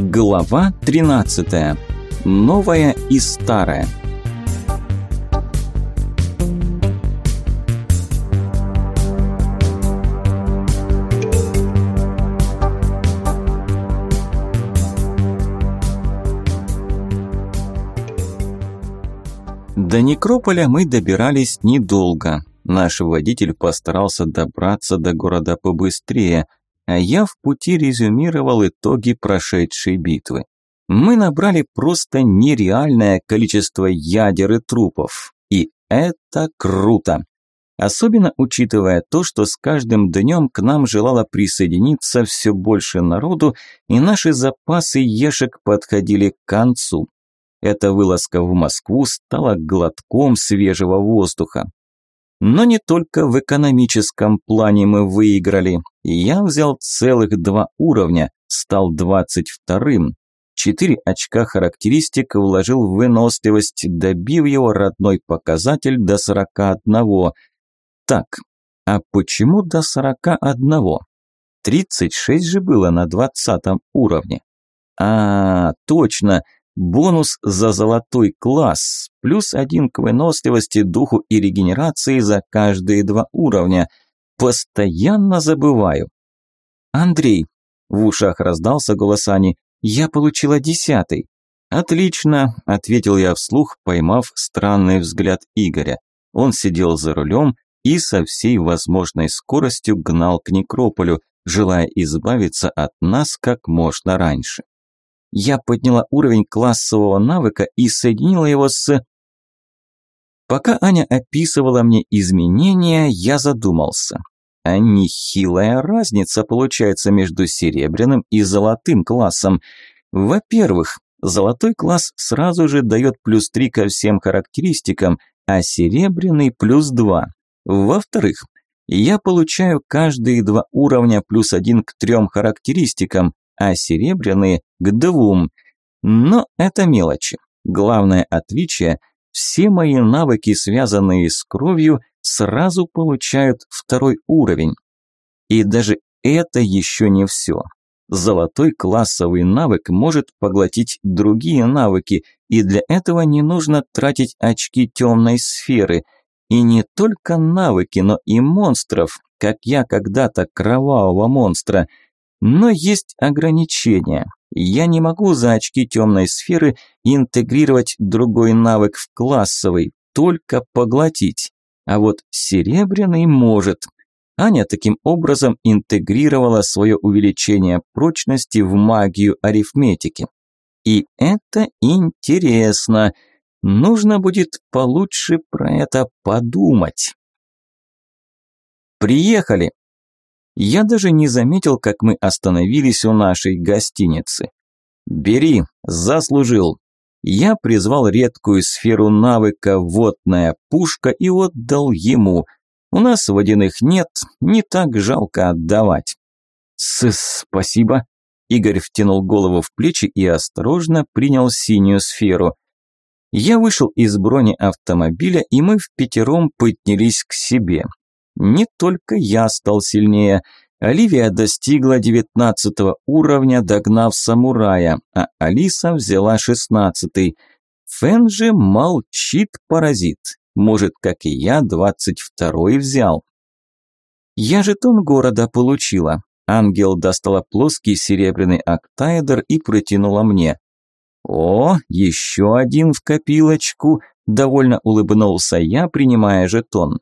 Глава 13. Новая и старая. До некрополя мы добирались недолго. Наш водитель постарался добраться до города побыстрее, а я в пути резюмировал итоги прошедшей битвы. Мы набрали просто нереальное количество ядер и трупов. И это круто. Особенно учитывая то, что с каждым днем к нам желало присоединиться все больше народу, и наши запасы ешек подходили к концу. Эта вылазка в Москву стала глотком свежего воздуха. Но не только в экономическом плане мы выиграли. Я взял целых два уровня, стал двадцать вторым. Четыре очка характеристик вложил в выносливость, добив его родной показатель до сорока одного. Так, а почему до сорока одного? Тридцать шесть же было на двадцатом уровне. А, точно – Бонус за золотой класс, плюс один к выносливости, духу и регенерации за каждые два уровня. Постоянно забываю. Андрей, в ушах раздался голос Ани, я получила десятый. Отлично, ответил я вслух, поймав странный взгляд Игоря. Он сидел за рулем и со всей возможной скоростью гнал к некрополю, желая избавиться от нас как можно раньше. Я подняла уровень классового навыка и соединила его с... Пока Аня описывала мне изменения, я задумался. А нехилая разница получается между серебряным и золотым классом. Во-первых, золотой класс сразу же дает плюс 3 ко всем характеристикам, а серебряный плюс 2. Во-вторых, я получаю каждые два уровня плюс один к трем характеристикам, а серебряные к двум. Но это мелочи. Главное отличие – все мои навыки, связанные с кровью, сразу получают второй уровень. И даже это еще не все. Золотой классовый навык может поглотить другие навыки, и для этого не нужно тратить очки темной сферы. И не только навыки, но и монстров, как я когда-то кровавого монстра – но есть ограничения. Я не могу за очки темной сферы интегрировать другой навык в классовый, только поглотить. А вот серебряный может. Аня таким образом интегрировала свое увеличение прочности в магию арифметики. И это интересно. Нужно будет получше про это подумать. Приехали. Я даже не заметил, как мы остановились у нашей гостиницы. «Бери, заслужил». Я призвал редкую сферу навыка «Водная пушка» и отдал ему. У нас водяных нет, не так жалко отдавать. С «Спасибо». Игорь втянул голову в плечи и осторожно принял синюю сферу. Я вышел из брони автомобиля, и мы в пятером поднялись к себе. Не только я стал сильнее. Оливия достигла девятнадцатого уровня, догнав самурая, а Алиса взяла шестнадцатый. Фэн же молчит паразит. Может, как и я, двадцать второй взял. Я жетон города получила. Ангел достала плоский серебряный октаэдр и протянула мне. «О, еще один в копилочку!» – довольно улыбнулся я, принимая жетон.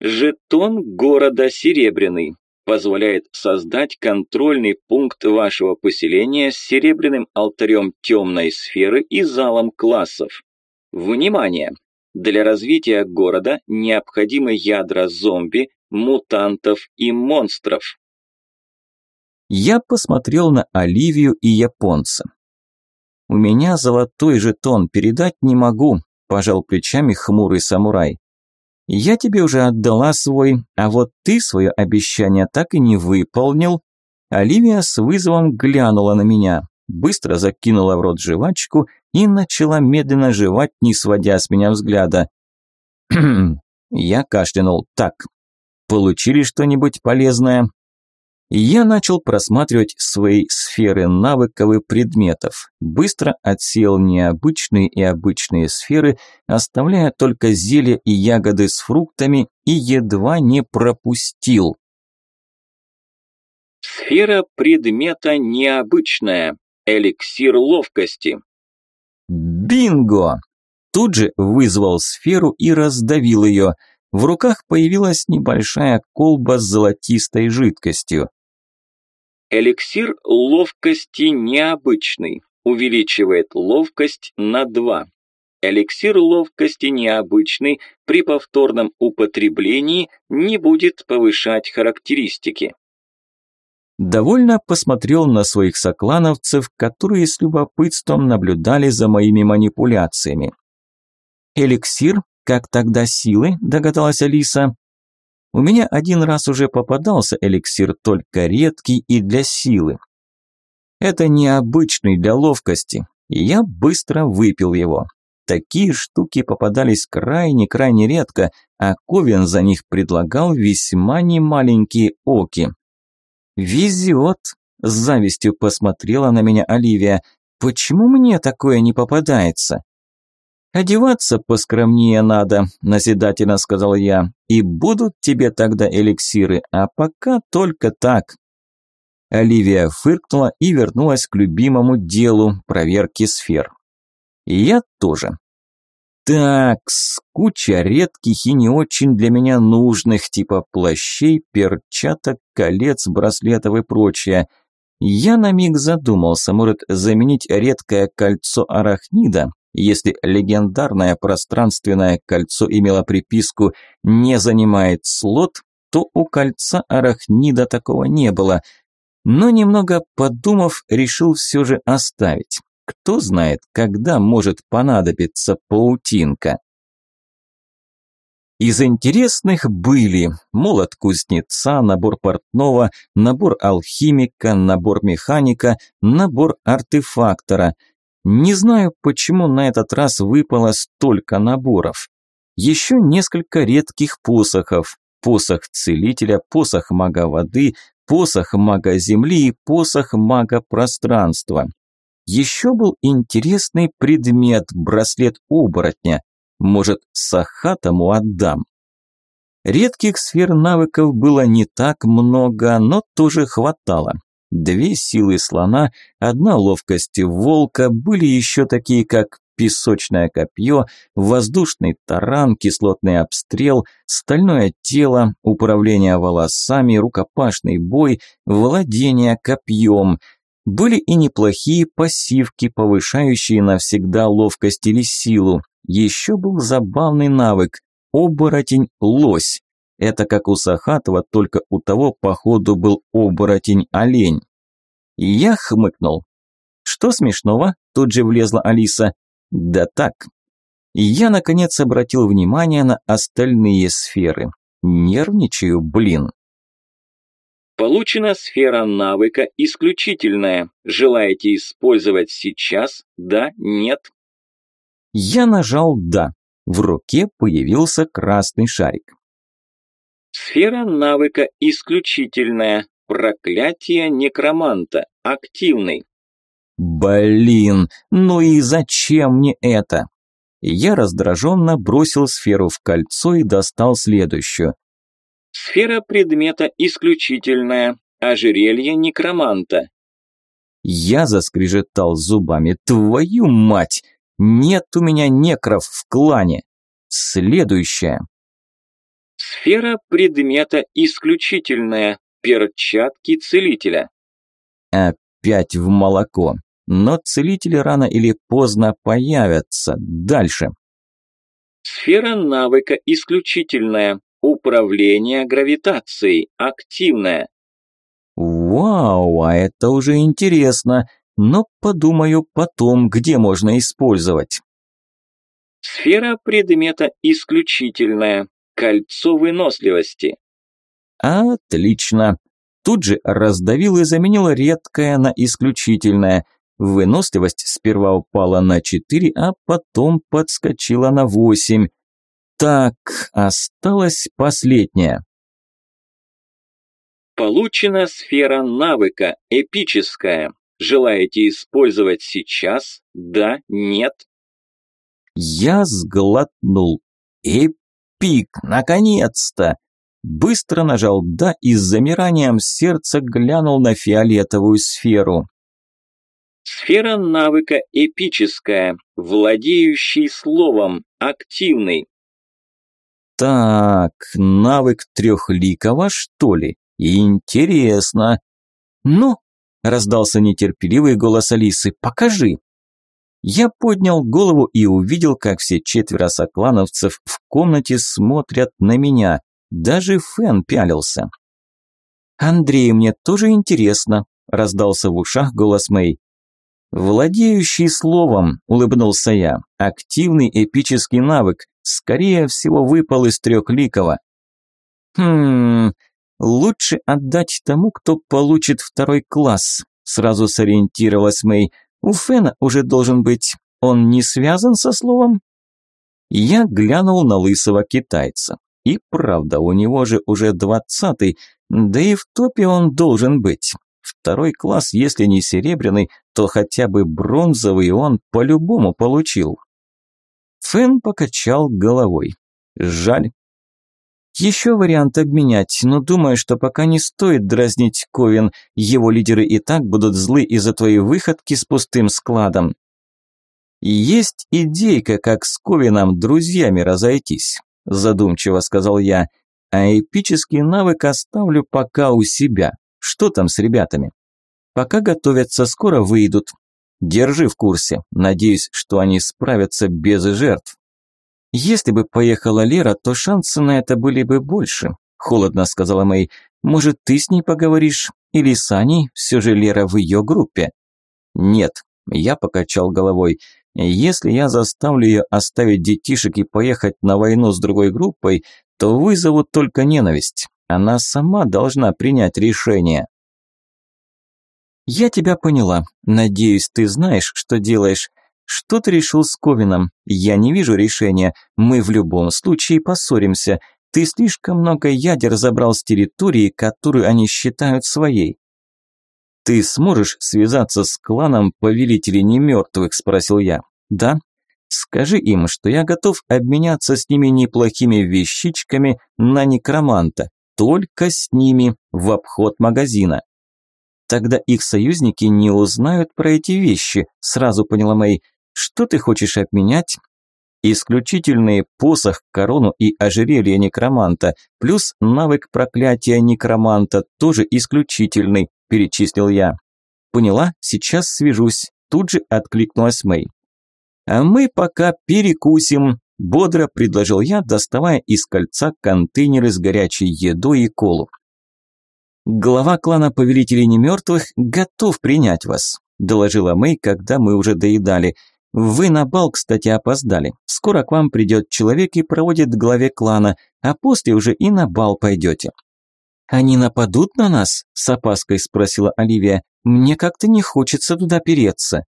Жетон города Серебряный позволяет создать контрольный пункт вашего поселения с серебряным алтарем темной сферы и залом классов. Внимание! Для развития города необходимы ядра зомби, мутантов и монстров. Я посмотрел на Оливию и японца. «У меня золотой жетон, передать не могу», – пожал плечами хмурый самурай. Я тебе уже отдала свой, а вот ты свое обещание так и не выполнил. Оливия с вызовом глянула на меня, быстро закинула в рот жвачку и начала медленно жевать, не сводя с меня взгляда. Я кашлянул. Так, получили что-нибудь полезное? Я начал просматривать свои сферы навыков и предметов, быстро отсеял необычные и обычные сферы, оставляя только зелья и ягоды с фруктами и едва не пропустил. Сфера предмета необычная. Эликсир ловкости. Бинго! Тут же вызвал сферу и раздавил ее. В руках появилась небольшая колба с золотистой жидкостью. Эликсир ловкости необычный. Увеличивает ловкость на 2. Эликсир ловкости необычный при повторном употреблении не будет повышать характеристики. Довольно посмотрел на своих соклановцев, которые с любопытством наблюдали за моими манипуляциями. «Эликсир? Как тогда силы?» – догадалась Алиса. «У меня один раз уже попадался эликсир, только редкий и для силы. Это необычный для ловкости, и я быстро выпил его. Такие штуки попадались крайне-крайне редко, а Ковен за них предлагал весьма немаленькие оки. «Везет!» – с завистью посмотрела на меня Оливия. «Почему мне такое не попадается?» «Одеваться поскромнее надо», – назидательно сказал я. «И будут тебе тогда эликсиры, а пока только так». Оливия фыркнула и вернулась к любимому делу – проверки сфер. Я тоже. Так, куча редких и не очень для меня нужных, типа плащей, перчаток, колец, браслетов и прочее. Я на миг задумался, может заменить редкое кольцо арахнида, если легендарное пространственное кольцо имело приписку «не занимает слот», то у кольца арахнида такого не было. Но немного подумав, решил все же оставить. Кто знает, когда может понадобиться паутинка. Из интересных были молот кузнеца, набор портного, набор алхимика, набор механика, набор артефактора. Не знаю, почему на этот раз выпало столько наборов. Еще несколько редких посохов. Посох целителя, посох мага воды, посох мага земли и посох мага пространства. Еще был интересный предмет – браслет оборотня. Может, Сахатому отдам. Редких сфер навыков было не так много, но тоже хватало. Две силы слона, одна ловкость волка, были еще такие, как песочное копье, воздушный таран, кислотный обстрел, стальное тело, управление волосами, рукопашный бой, владение копьем – были и неплохие пассивки, повышающие навсегда ловкость или силу. Еще был забавный навык – оборотень-лось. Это как у Сахатова, только у того, походу, был оборотень-олень. Я хмыкнул. «Что смешного?» – тут же влезла Алиса. «Да так». Я, наконец, обратил внимание на остальные сферы. Нервничаю, блин. Получена сфера навыка исключительная. Желаете использовать сейчас? Да? Нет? Я нажал «да». В руке появился красный шарик. Сфера навыка исключительная. Проклятие некроманта. Активный. Блин, ну и зачем мне это? Я раздраженно бросил сферу в кольцо и достал следующую. Сфера предмета исключительная, ожерелье некроманта. Я заскрежетал зубами. Твою мать! Нет у меня некров в клане. Следующее. Сфера предмета исключительная, перчатки целителя. Опять в молоко. Но целители рано или поздно появятся. Дальше. Сфера навыка исключительная, Управление гравитацией. Активное. Вау, а это уже интересно. Но подумаю потом, где можно использовать. Сфера предмета исключительная. Кольцо выносливости. Отлично. Тут же раздавил и заменил редкое на исключительное. Выносливость сперва упала на 4, а потом подскочила на 8. Так, осталось последнее. Получена сфера навыка, эпическая. Желаете использовать сейчас? Да? Нет? Я сглотнул. Эпик, наконец-то! Быстро нажал «да» и с замиранием сердца глянул на фиолетовую сферу. Сфера навыка эпическая, владеющий словом, активный. Так, навык трехликого, что ли? Интересно. Ну, раздался нетерпеливый голос Алисы, покажи. Я поднял голову и увидел, как все четверо соклановцев в комнате смотрят на меня. Даже Фэн пялился. «Андрей, мне тоже интересно», – раздался в ушах голос Мэй. «Владеющий словом», – улыбнулся я. «Активный эпический навык. Скорее всего, выпал из трехликого». «Хм, лучше отдать тому, кто получит второй класс», – сразу сориентировалась Мэй. «У Фена уже должен быть. Он не связан со словом?» Я глянул на лысого китайца. И правда, у него же уже двадцатый, да и в топе он должен быть. Второй класс, если не серебряный, то хотя бы бронзовый он по-любому получил. Фэн покачал головой. Жаль. Еще вариант обменять, но думаю, что пока не стоит дразнить Ковен, его лидеры и так будут злы из-за твоей выходки с пустым складом. Есть идейка, как с Ковином друзьями разойтись задумчиво сказал я. А эпический навык оставлю пока у себя. Что там с ребятами? Пока готовятся, скоро выйдут. Держи в курсе. Надеюсь, что они справятся без жертв. Если бы поехала Лера, то шансы на это были бы больше, холодно сказала Мэй. Может, ты с ней поговоришь? Или с Аней? Все же Лера в ее группе. Нет, я покачал головой. Если я заставлю ее оставить детишек и поехать на войну с другой группой, то вызовут только ненависть. Она сама должна принять решение. Я тебя поняла. Надеюсь, ты знаешь, что делаешь. Что ты решил с Ковином? Я не вижу решения. Мы в любом случае поссоримся. Ты слишком много ядер забрал с территории, которую они считают своей. «Ты сможешь связаться с кланом повелителей немертвых?» – спросил я. «Да». «Скажи им, что я готов обменяться с ними неплохими вещичками на некроманта. Только с ними, в обход магазина». «Тогда их союзники не узнают про эти вещи», – сразу поняла Мэй. «Что ты хочешь обменять?» Исключительные посох, корону и ожерелье некроманта, плюс навык проклятия некроманта, тоже исключительный, перечислил я. Поняла, сейчас свяжусь, тут же откликнулась Мэй. А мы пока перекусим, бодро предложил я, доставая из кольца контейнеры с горячей едой и колу. Глава клана Повелителей Немертвых готов принять вас, доложила Мэй, когда мы уже доедали. Вы на бал, кстати, опоздали. Скоро к вам придет человек и проводит главе клана, а после уже и на бал пойдете. «Они нападут на нас?» – с опаской спросила Оливия. «Мне как-то не хочется туда переться».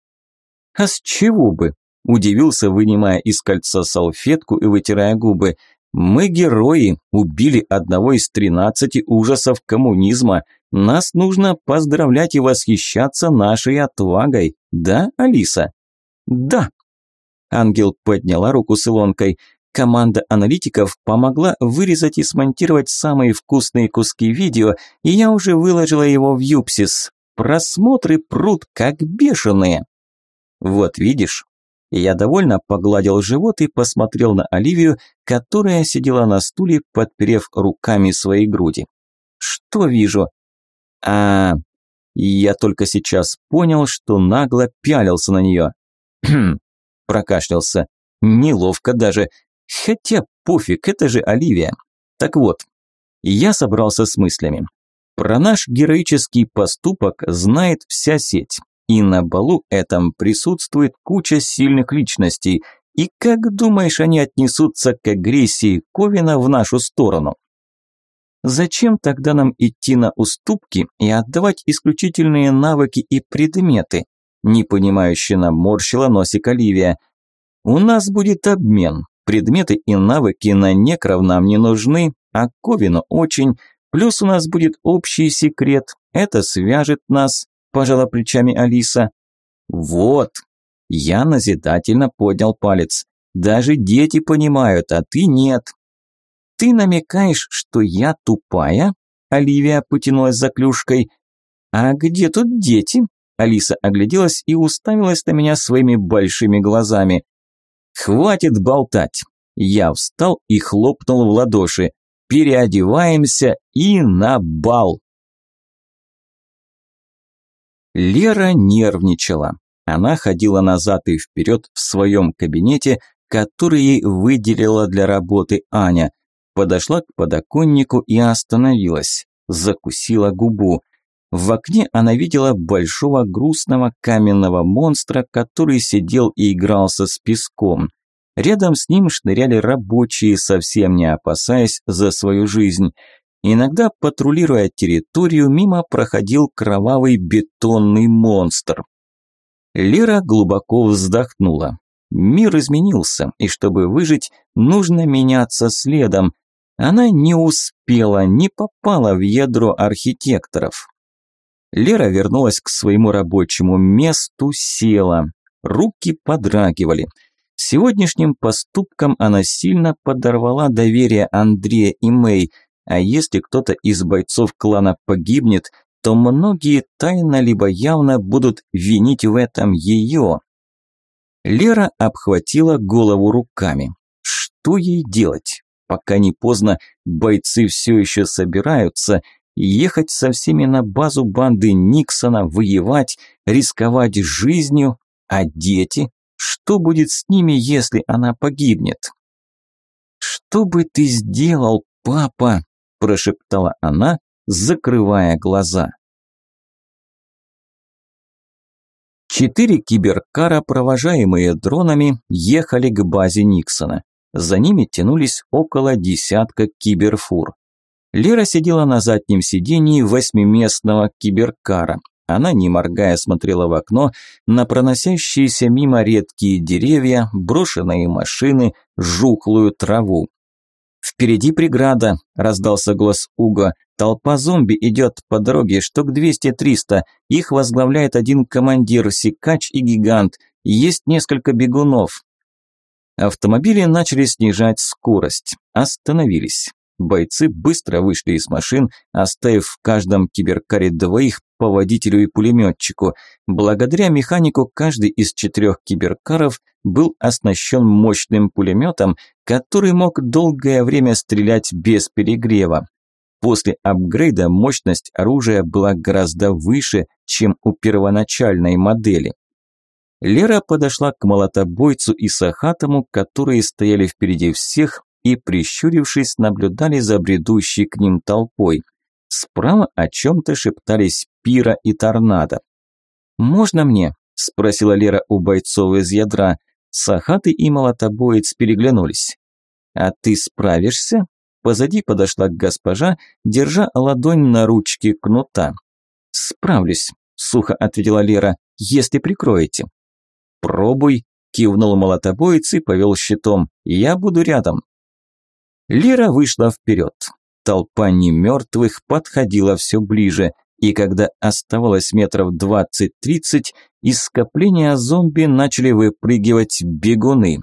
«А с чего бы?» – удивился, вынимая из кольца салфетку и вытирая губы. «Мы герои, убили одного из тринадцати ужасов коммунизма. Нас нужно поздравлять и восхищаться нашей отвагой. Да, Алиса?» «Да». Ангел подняла руку с илонкой. Команда аналитиков помогла вырезать и смонтировать самые вкусные куски видео, и я уже выложила его в Юпсис. Просмотры прут как бешеные. Вот видишь. Я довольно погладил живот и посмотрел на Оливию, которая сидела на стуле, подперев руками свои груди. Что вижу? А, я только сейчас понял, что нагло пялился на нее. Прокашлялся. Неловко даже. Хотя пофиг, это же Оливия. Так вот, я собрался с мыслями. Про наш героический поступок знает вся сеть. И на балу этом присутствует куча сильных личностей. И как думаешь, они отнесутся к агрессии Ковина в нашу сторону? Зачем тогда нам идти на уступки и отдавать исключительные навыки и предметы? Непонимающе наморщила носик Оливия. У нас будет обмен, Предметы и навыки на некров нам не нужны, а Ковину очень. Плюс у нас будет общий секрет, это свяжет нас, пожала плечами Алиса. Вот, я назидательно поднял палец. Даже дети понимают, а ты нет. Ты намекаешь, что я тупая? Оливия потянулась за клюшкой. А где тут дети? Алиса огляделась и уставилась на меня своими большими глазами. «Хватит болтать!» Я встал и хлопнул в ладоши. «Переодеваемся и на бал!» Лера нервничала. Она ходила назад и вперед в своем кабинете, который ей выделила для работы Аня. Подошла к подоконнику и остановилась. Закусила губу. В окне она видела большого грустного каменного монстра, который сидел и игрался с песком. Рядом с ним шныряли рабочие, совсем не опасаясь за свою жизнь. Иногда, патрулируя территорию, мимо проходил кровавый бетонный монстр. Лера глубоко вздохнула. Мир изменился, и чтобы выжить, нужно меняться следом. Она не успела, не попала в ядро архитекторов. Лера вернулась к своему рабочему месту, села. Руки подрагивали. Сегодняшним поступком она сильно подорвала доверие Андрея и Мэй, а если кто-то из бойцов клана погибнет, то многие тайно либо явно будут винить в этом ее. Лера обхватила голову руками. Что ей делать? Пока не поздно, бойцы все еще собираются – ехать со всеми на базу банды Никсона, воевать, рисковать жизнью, а дети? Что будет с ними, если она погибнет? «Что бы ты сделал, папа?» – прошептала она, закрывая глаза. Четыре киберкара, провожаемые дронами, ехали к базе Никсона. За ними тянулись около десятка киберфур. Лера сидела на заднем сидении восьмиместного киберкара. Она, не моргая, смотрела в окно на проносящиеся мимо редкие деревья, брошенные машины, жухлую траву. «Впереди преграда», – раздался голос Уго. «Толпа зомби идет по дороге, штук 200-300. Их возглавляет один командир, Сикач и Гигант. Есть несколько бегунов». Автомобили начали снижать скорость. Остановились. Бойцы быстро вышли из машин, оставив в каждом киберкаре двоих по водителю и пулеметчику. Благодаря механику каждый из четырех киберкаров был оснащен мощным пулеметом, который мог долгое время стрелять без перегрева. После апгрейда мощность оружия была гораздо выше, чем у первоначальной модели. Лера подошла к молотобойцу и Сахатому, которые стояли впереди всех и, прищурившись, наблюдали за бредущей к ним толпой. Справа о чем-то шептались Пира и Торнадо. «Можно мне?» – спросила Лера у бойцов из ядра. Сахаты и молотобоец переглянулись. «А ты справишься?» Позади подошла госпожа, держа ладонь на ручке кнута. «Справлюсь», – сухо ответила Лера, – «если прикроете». «Пробуй», – кивнул молотобоец и повел щитом. «Я буду рядом». Лера вышла вперед. Толпа немертвых подходила все ближе, и когда оставалось метров 20-30, из скопления зомби начали выпрыгивать бегуны.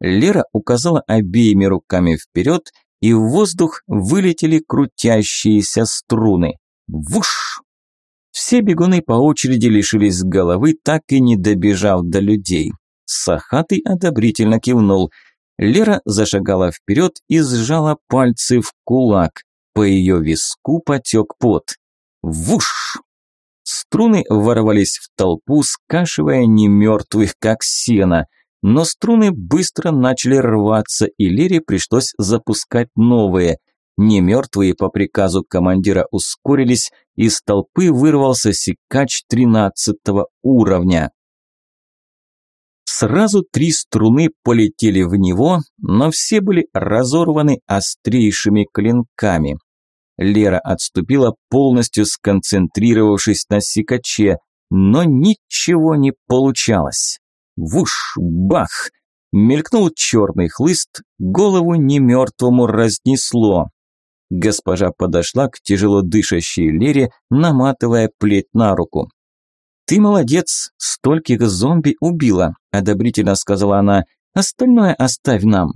Лера указала обеими руками вперед, и в воздух вылетели крутящиеся струны. Вуш! Все бегуны по очереди лишились головы, так и не добежав до людей. Сахатый одобрительно кивнул – Лера зашагала вперед и сжала пальцы в кулак. По ее виску потек пот. Вуш! Струны ворвались в толпу, скашивая немертвых, как сено. Но струны быстро начали рваться, и Лере пришлось запускать новые. Немертвые по приказу командира ускорились, из толпы вырвался секач тринадцатого уровня. Сразу три струны полетели в него, но все были разорваны острейшими клинками. Лера отступила, полностью сконцентрировавшись на сикаче, но ничего не получалось. Вуш, бах! Мелькнул черный хлыст, голову немертвому разнесло. Госпожа подошла к тяжело дышащей Лере, наматывая плеть на руку. «Ты молодец, стольких зомби убила», – одобрительно сказала она. «Остальное оставь нам».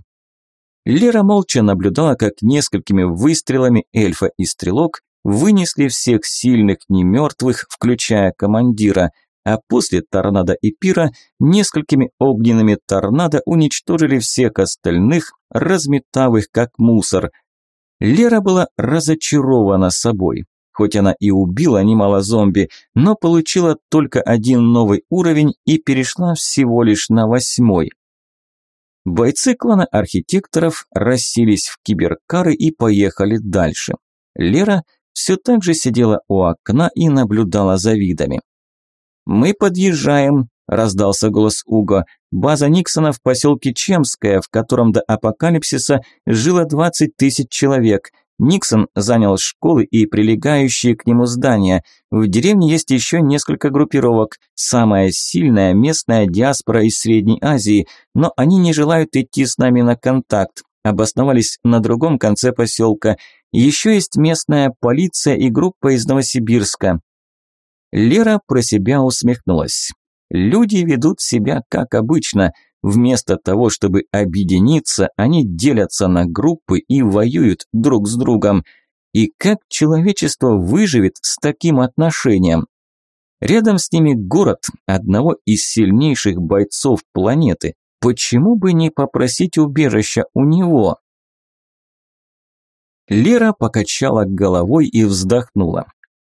Лера молча наблюдала, как несколькими выстрелами эльфа и стрелок вынесли всех сильных немертвых, включая командира, а после торнадо и пира несколькими огненными торнадо уничтожили всех остальных, разметав их как мусор. Лера была разочарована собой. Хоть она и убила немало зомби, но получила только один новый уровень и перешла всего лишь на восьмой. Бойцы клана архитекторов расселись в киберкары и поехали дальше. Лера все так же сидела у окна и наблюдала за видами. «Мы подъезжаем», – раздался голос Уго. «База Никсона в поселке Чемская, в котором до апокалипсиса жило 20 тысяч человек. Никсон занял школы и прилегающие к нему здания. В деревне есть еще несколько группировок. Самая сильная местная диаспора из Средней Азии, но они не желают идти с нами на контакт. Обосновались на другом конце поселка. Еще есть местная полиция и группа из Новосибирска. Лера про себя усмехнулась. Люди ведут себя как обычно – Вместо того, чтобы объединиться, они делятся на группы и воюют друг с другом. И как человечество выживет с таким отношением? Рядом с ними город одного из сильнейших бойцов планеты. Почему бы не попросить убежища у него? Лера покачала головой и вздохнула.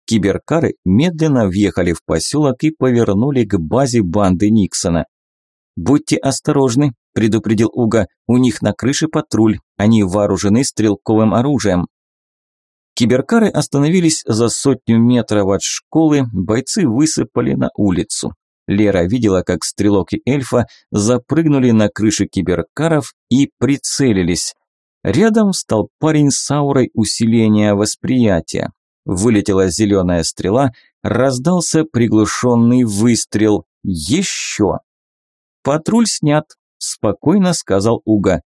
Киберкары медленно въехали в поселок и повернули к базе банды Никсона. «Будьте осторожны», – предупредил Уга. «У них на крыше патруль. Они вооружены стрелковым оружием». Киберкары остановились за сотню метров от школы, бойцы высыпали на улицу. Лера видела, как стрелок и эльфа запрыгнули на крыши киберкаров и прицелились. Рядом встал парень с аурой усиления восприятия. Вылетела зеленая стрела, раздался приглушенный выстрел. Еще. «Патруль снят», – спокойно сказал Уга.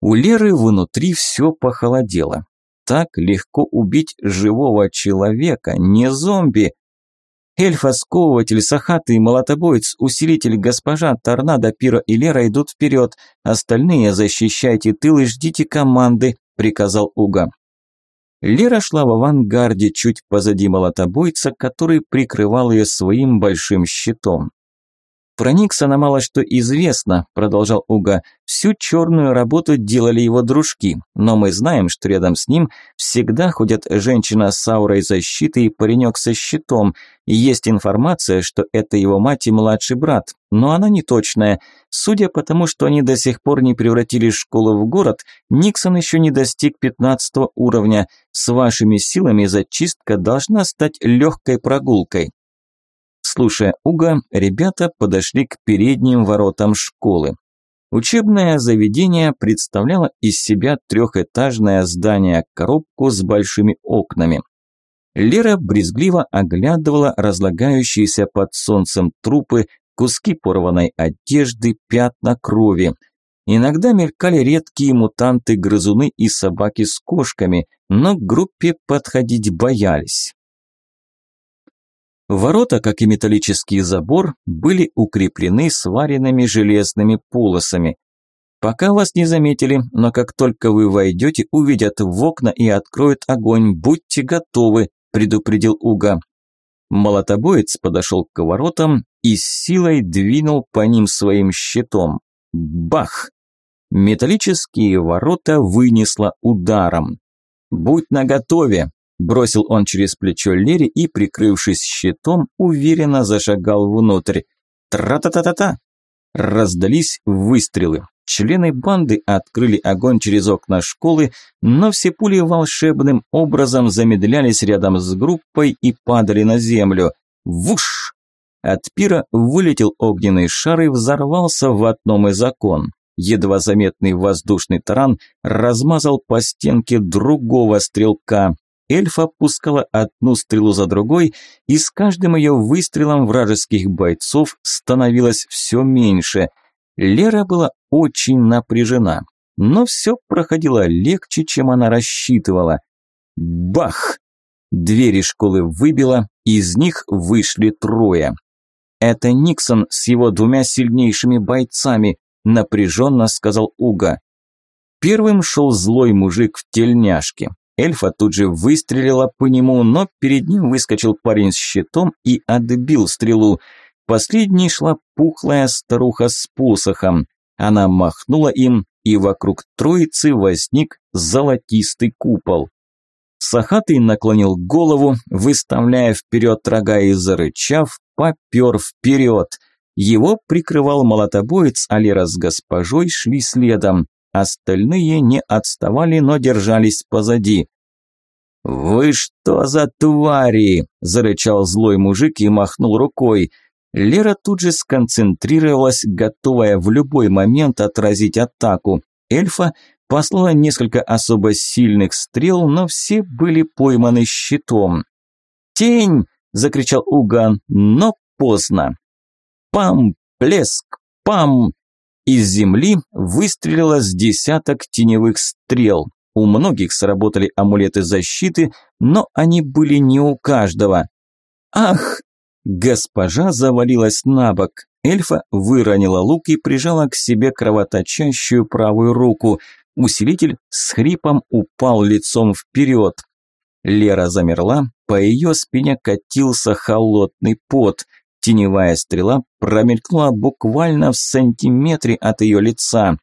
У Леры внутри все похолодело. Так легко убить живого человека, не зомби. Эльфа-сковыватель, сахаты, молотобоец, усилитель, госпожа, торнадо, пиро и Лера идут вперед. Остальные защищайте тыл и ждите команды, приказал Уга. Лера шла в авангарде чуть позади молотобойца, который прикрывал ее своим большим щитом. «Про Никсона мало что известно», – продолжал Уга. «Всю черную работу делали его дружки, но мы знаем, что рядом с ним всегда ходят женщина с аурой защиты и паренек со щитом. И есть информация, что это его мать и младший брат, но она не точная. Судя по тому, что они до сих пор не превратили школу в город, Никсон еще не достиг 15 уровня. С вашими силами зачистка должна стать легкой прогулкой». Слушая Уга, ребята подошли к передним воротам школы. Учебное заведение представляло из себя трехэтажное здание-коробку с большими окнами. Лера брезгливо оглядывала разлагающиеся под солнцем трупы, куски порванной одежды, пятна крови. Иногда мелькали редкие мутанты-грызуны и собаки с кошками, но к группе подходить боялись. Ворота, как и металлический забор, были укреплены сваренными железными полосами. Пока вас не заметили, но как только вы войдете, увидят в окна и откроют огонь. Будьте готовы, предупредил Уга. Молотобоец подошел к воротам и с силой двинул по ним своим щитом. Бах! Металлические ворота вынесло ударом. «Будь наготове!» Бросил он через плечо Лере и, прикрывшись щитом, уверенно зашагал внутрь. Тра-та-та-та-та! Раздались выстрелы. Члены банды открыли огонь через окна школы, но все пули волшебным образом замедлялись рядом с группой и падали на землю. Вуш! От пира вылетел огненный шар и взорвался в одном из окон. Едва заметный воздушный таран размазал по стенке другого стрелка эльфа пускала одну стрелу за другой, и с каждым ее выстрелом вражеских бойцов становилось все меньше. Лера была очень напряжена. но все проходило легче, чем она рассчитывала. Бах! Двери школы выбило, из них вышли трое. «Это Никсон с его двумя сильнейшими бойцами», – напряженно сказал Уга. Первым шел злой мужик в тельняшке. Эльфа тут же выстрелила по нему, но перед ним выскочил парень с щитом и отбил стрелу. Последней шла пухлая старуха с посохом. Она махнула им, и вокруг троицы возник золотистый купол. Сахатый наклонил голову, выставляя вперед рога и зарычав, попер вперед. Его прикрывал молотобоец, а Лера с госпожой шли следом. Остальные не отставали, но держались позади. «Вы что за твари?» – зарычал злой мужик и махнул рукой. Лера тут же сконцентрировалась, готовая в любой момент отразить атаку. Эльфа послала несколько особо сильных стрел, но все были пойманы щитом. «Тень!» – закричал Уган, но поздно. «Пам! Плеск! Пам!» Из земли выстрелило с десяток теневых стрел. У многих сработали амулеты защиты, но они были не у каждого. «Ах!» Госпожа завалилась на бок. Эльфа выронила лук и прижала к себе кровоточащую правую руку. Усилитель с хрипом упал лицом вперед. Лера замерла, по ее спине катился холодный пот. Теневая стрела промелькнула буквально в сантиметре от ее лица.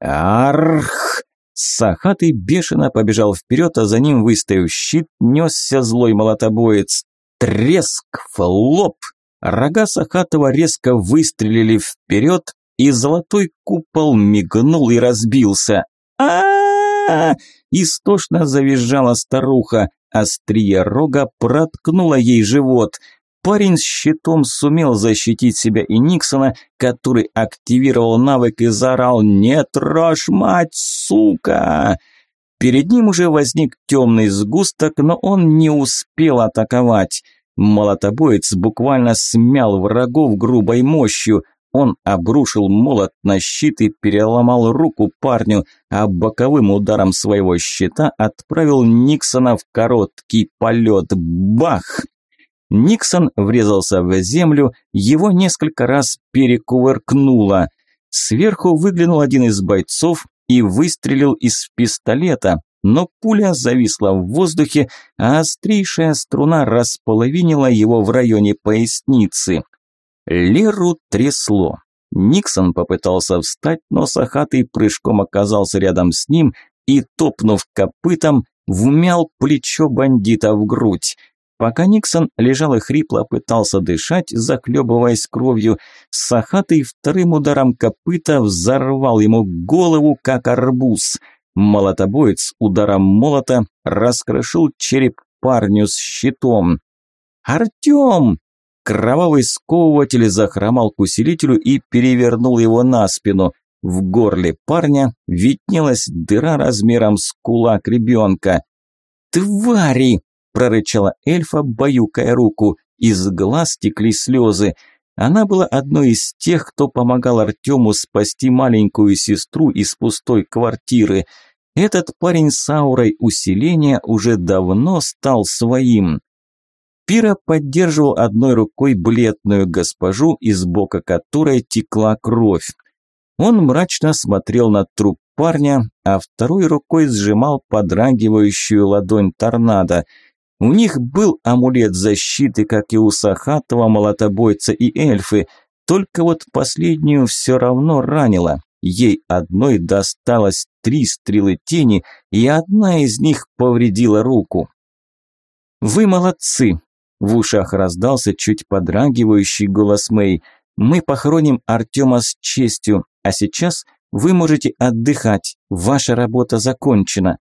«Арх!» Сахатый бешено побежал вперед, а за ним, выставив щит, несся злой молотобоец. Треск, флоп! Рога Сахатова резко выстрелили вперед, и золотой купол мигнул и разбился. а а, -а! Истошно завизжала старуха. Острие рога проткнуло ей живот. Парень с щитом сумел защитить себя и Никсона, который активировал навык и заорал «Не трожь, мать, сука!». Перед ним уже возник темный сгусток, но он не успел атаковать. Молотобоец буквально смял врагов грубой мощью. Он обрушил молот на щит и переломал руку парню, а боковым ударом своего щита отправил Никсона в короткий полет. Бах! Никсон врезался в землю, его несколько раз перекувыркнуло. Сверху выглянул один из бойцов и выстрелил из пистолета, но пуля зависла в воздухе, а острейшая струна располовинила его в районе поясницы. Леру трясло. Никсон попытался встать, но Сахатый прыжком оказался рядом с ним и, топнув копытом, вмял плечо бандита в грудь. Пока Никсон лежал и хрипло пытался дышать, захлебываясь кровью, Сахатый вторым ударом копыта взорвал ему голову, как арбуз. Молотобоец ударом молота раскрошил череп парню с щитом. «Артем!» Кровавый сковыватель захромал к усилителю и перевернул его на спину. В горле парня виднелась дыра размером с кулак ребенка. «Твари!» Прорычала эльфа, баюкая руку. Из глаз текли слезы. Она была одной из тех, кто помогал Артему спасти маленькую сестру из пустой квартиры. Этот парень с аурой усиления уже давно стал своим. Пира поддерживал одной рукой бледную госпожу, из бока которой текла кровь. Он мрачно смотрел на труп парня, а второй рукой сжимал подрагивающую ладонь торнадо – у них был амулет защиты, как и у Сахатова, молотобойца и эльфы, только вот последнюю все равно ранило. Ей одной досталось три стрелы тени, и одна из них повредила руку. «Вы молодцы!» – в ушах раздался чуть подрагивающий голос Мэй. «Мы похороним Артема с честью, а сейчас вы можете отдыхать, ваша работа закончена».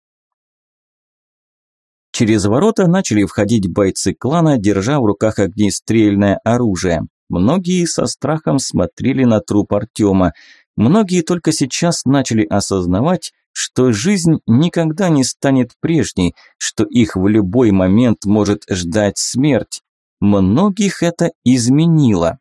Через ворота начали входить бойцы клана, держа в руках огнестрельное оружие. Многие со страхом смотрели на труп Артема. Многие только сейчас начали осознавать, что жизнь никогда не станет прежней, что их в любой момент может ждать смерть. Многих это изменило.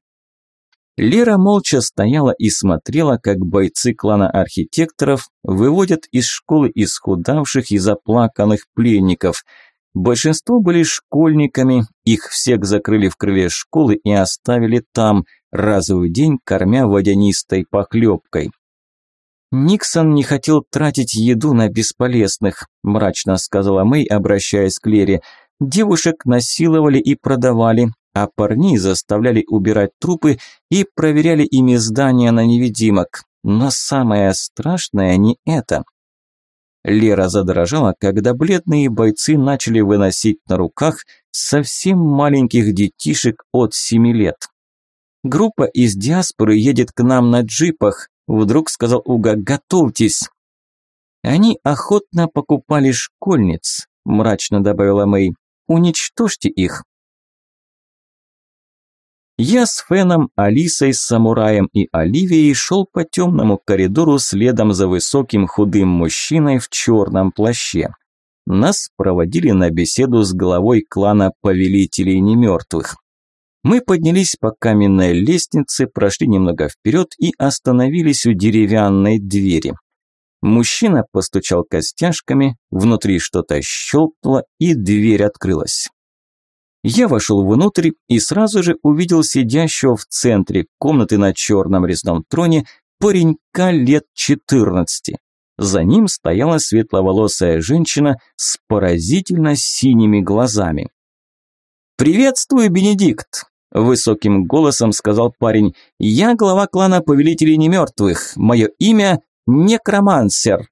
Лера молча стояла и смотрела, как бойцы клана архитекторов выводят из школы исхудавших и заплаканных пленников. Большинство были школьниками, их всех закрыли в крыле школы и оставили там, раз в день кормя водянистой похлебкой. «Никсон не хотел тратить еду на бесполезных», – мрачно сказала Мэй, обращаясь к Лере. «Девушек насиловали и продавали, а парней заставляли убирать трупы и проверяли ими здания на невидимок. Но самое страшное не это». Лера задрожала, когда бледные бойцы начали выносить на руках совсем маленьких детишек от семи лет. Группа из диаспоры едет к нам на джипах, Вдруг сказал Уга, готовьтесь. Они охотно покупали школьниц, мрачно добавила Мэй. Уничтожьте их. Я с Феном, Алисой, Самураем и Оливией шел по темному коридору следом за высоким худым мужчиной в черном плаще. Нас проводили на беседу с главой клана Повелителей Немертвых. Мы поднялись по каменной лестнице, прошли немного вперед и остановились у деревянной двери. Мужчина постучал костяшками, внутри что-то щелкнуло и дверь открылась. Я вошел внутрь и сразу же увидел сидящего в центре комнаты на черном резном троне паренька лет 14. За ним стояла светловолосая женщина с поразительно синими глазами. «Приветствую, Бенедикт!» Высоким голосом сказал парень. «Я глава клана Повелителей Немертвых. Мое имя Некромансер».